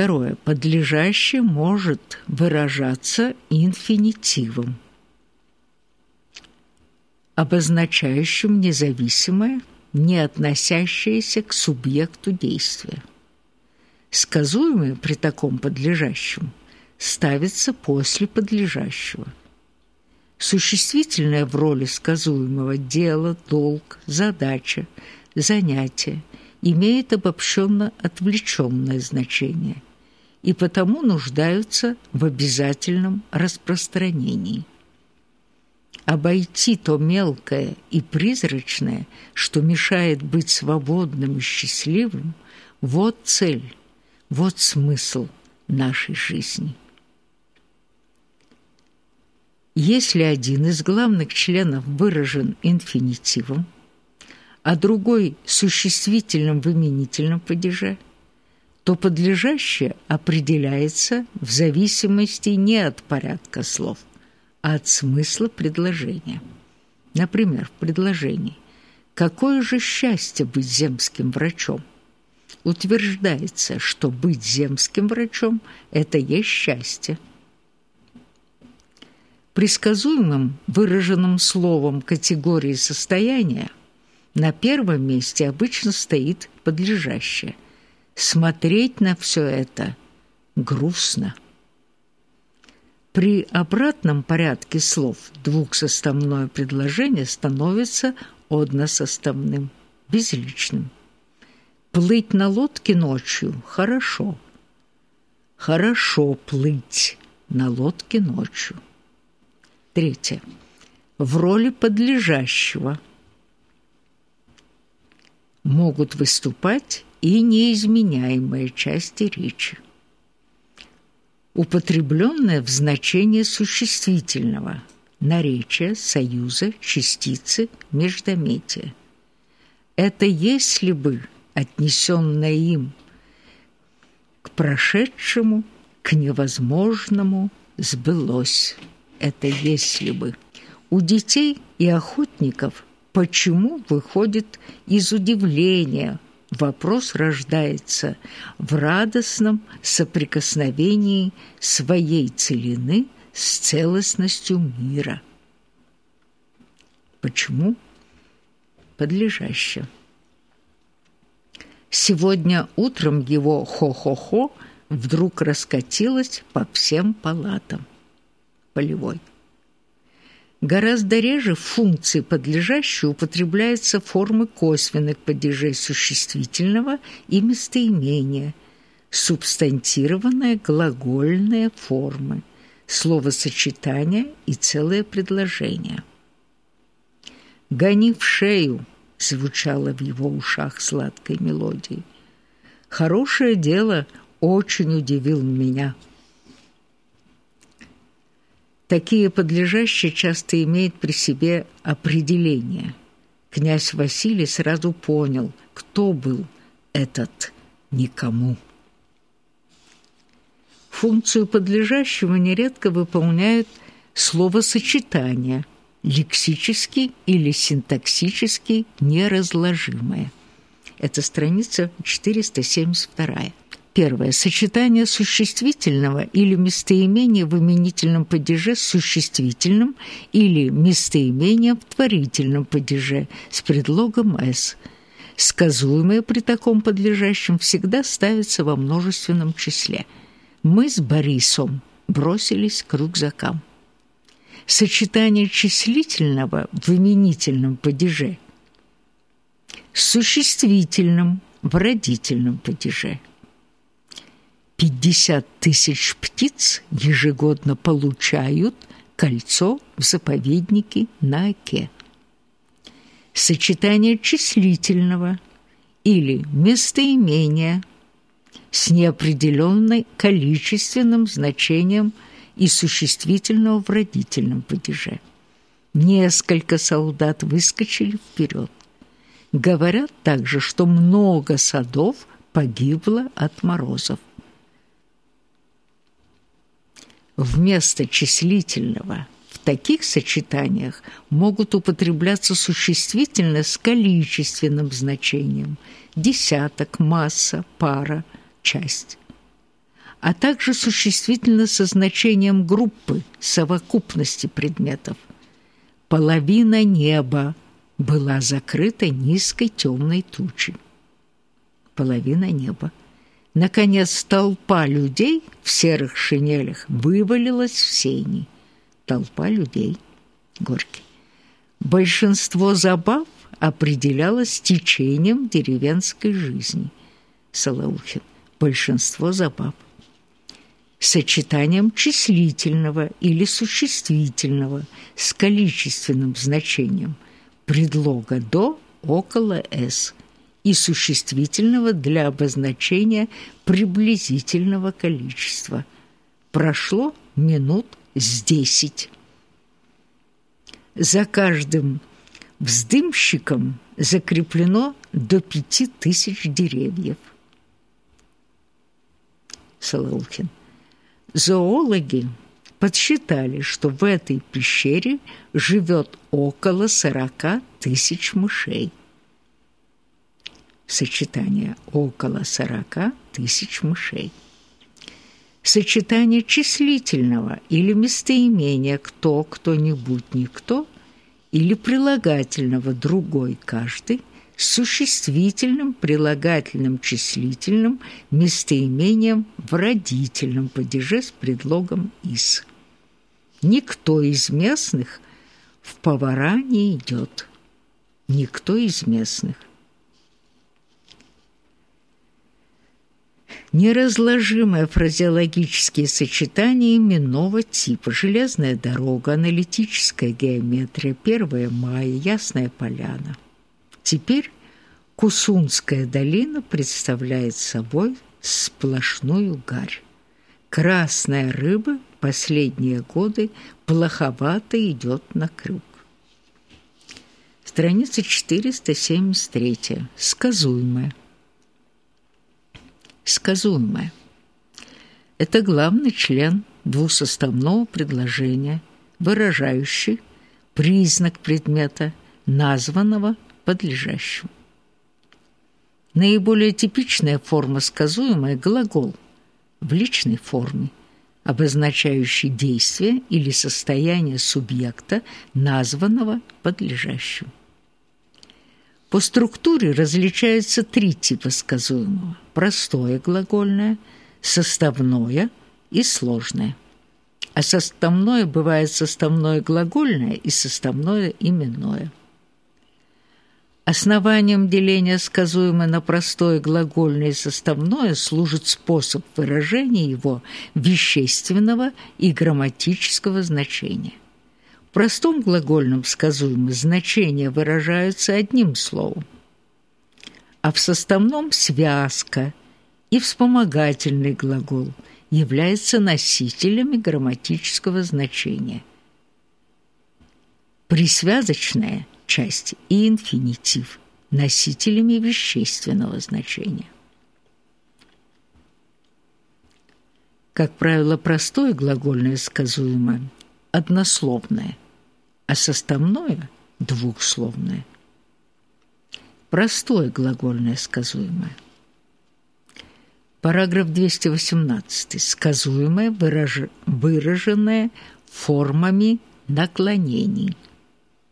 Второе. Подлежащее может выражаться инфинитивом, обозначающим независимое, не относящееся к субъекту действия. Сказуемое при таком подлежащем ставится после подлежащего. Существительное в роли сказуемого дело, долг, задача, занятие имеет обобщенно отвлеченное значение и потому нуждаются в обязательном распространении. Обойти то мелкое и призрачное, что мешает быть свободным и счастливым – вот цель, вот смысл нашей жизни. Если один из главных членов выражен инфинитивом, а другой существительным в именительном падеже, то подлежащее определяется в зависимости не от порядка слов, а от смысла предложения. Например, в предложении «Какое же счастье быть земским врачом?» утверждается, что быть земским врачом – это есть счастье. Предсказуемым выраженным словом категории состояния на первом месте обычно стоит подлежащее. Смотреть на все это грустно. При обратном порядке слов двухсоставное предложение становится односоставным, безличным. Плыть на лодке ночью – хорошо. Хорошо плыть на лодке ночью. Третье. В роли подлежащего могут выступать и неизменяемые части речи. Употребленное в значении существительного – наречия, союза, частицы, междометия. Это если бы отнесенное им к прошедшему, к невозможному, сбылось. Это если бы. У детей и охотников почему выходит из удивления вопрос рождается в радостном соприкосновении своей целины с целостностью мира. Почему? Подлежащее. Сегодня утром его «хо-хо-хо» вдруг раскатилось по всем палатам. Полевой. Гораздо реже в функции подлежащей употребляются формы косвенных падежей существительного и местоимения, субстантированные глагольные формы, словосочетания и целое предложение. «Гони в шею!» звучало в его ушах сладкой мелодией. Хорошее дело очень удивил меня. Такие подлежащие часто имеют при себе определение. Князь Василий сразу понял, кто был этот никому. Функцию подлежащего нередко выполняют словосочетания – лексически или синтаксически неразложимое. Это страница 472. Первое. Сочетание существительного или местоимения в именительном падеже с существительным или местоимением в творительном падеже с предлогом «с». Сказуемое при таком подлежащем всегда ставится во множественном числе. Мы с Борисом бросились к рюкзакам сочетание числительного в именительном падеже с существительным в родительном падеже. 50 тысяч птиц ежегодно получают кольцо в заповеднике на Оке. Сочетание числительного или местоимения с неопределенным количественным значением – и существительного в родительном падеже. Несколько солдат выскочили вперед. Говорят также, что много садов погибло от морозов. Вместо числительного в таких сочетаниях могут употребляться существительно с количественным значением – десяток, масса, пара, часть. а также существительно со значением группы, совокупности предметов. Половина неба была закрыта низкой темной тучей. Половина неба. Наконец, толпа людей в серых шинелях вывалилась в сени. Толпа людей. Горький. Большинство забав определялось течением деревенской жизни. Солоухин. Большинство забав. Сочетанием числительного или существительного с количественным значением предлога «до» около «с» и существительного для обозначения приблизительного количества. Прошло минут с десять. За каждым вздымщиком закреплено до пяти тысяч деревьев. Солоухин. Зоологи подсчитали, что в этой пещере живет около сорока тысяч мышей. Сочетание около сорока тысяч мышей. Сочетание числительного или местоимения «кто», «кто-нибудь», «никто» или прилагательного «другой», «каждый» с существительным, прилагательным, числительным, местоимением в родительном падеже с предлогом «из». Никто из местных в повара не идет. Никто из местных. Неразложимые фразеологические сочетания именного типа «железная дорога», «аналитическая геометрия», «1 мая», «ясная поляна». Теперь Кусунская долина представляет собой сплошную гарь. Красная рыба последние годы плоховато идет на круг. Страница 473. Сказуемое. Сказуемое. Это главный член двусоставного предложения, выражающий признак предмета, названного подлежащим. Наиболее типичная форма сказуемая – глагол в личной форме – обозначающий действие или состояние субъекта, названного подлежащим. По структуре различаются три типа сказуемого – простое глагольное, составное и сложное. А составное бывает составное глагольное и составное именное – Основанием деления сказуемое на простое глагольное и составное служит способ выражения его вещественного и грамматического значения. В простом глагольном сказуемом значения выражаются одним словом, а в составном – связка и вспомогательный глагол являются носителями грамматического значения. Присвязочное – часть и инфинитив носителями вещественного значения. Как правило, простое глагольное сказуемое однословное, а составное двухсловное. Простое глагольное сказуемое. Параграф 218. Сказуемое, выраженное формами наклонений –